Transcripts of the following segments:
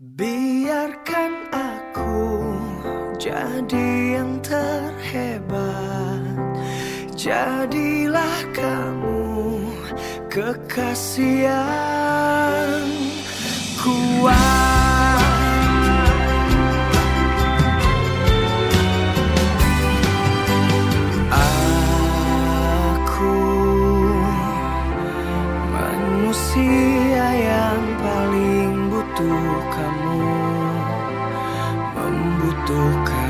Biarkan aku jadi yang terhebat. Jadilah kamu kekasih yang kuat Manusia yang paling butuh kamu. tocar.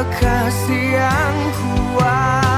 kekasih yang kuat.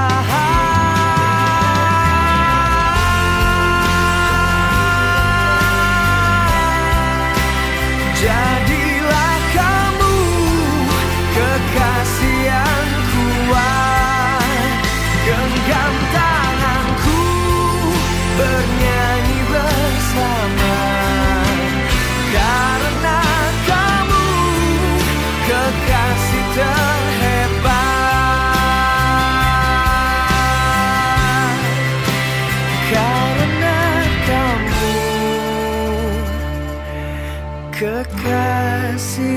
kekasih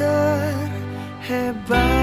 terhebat.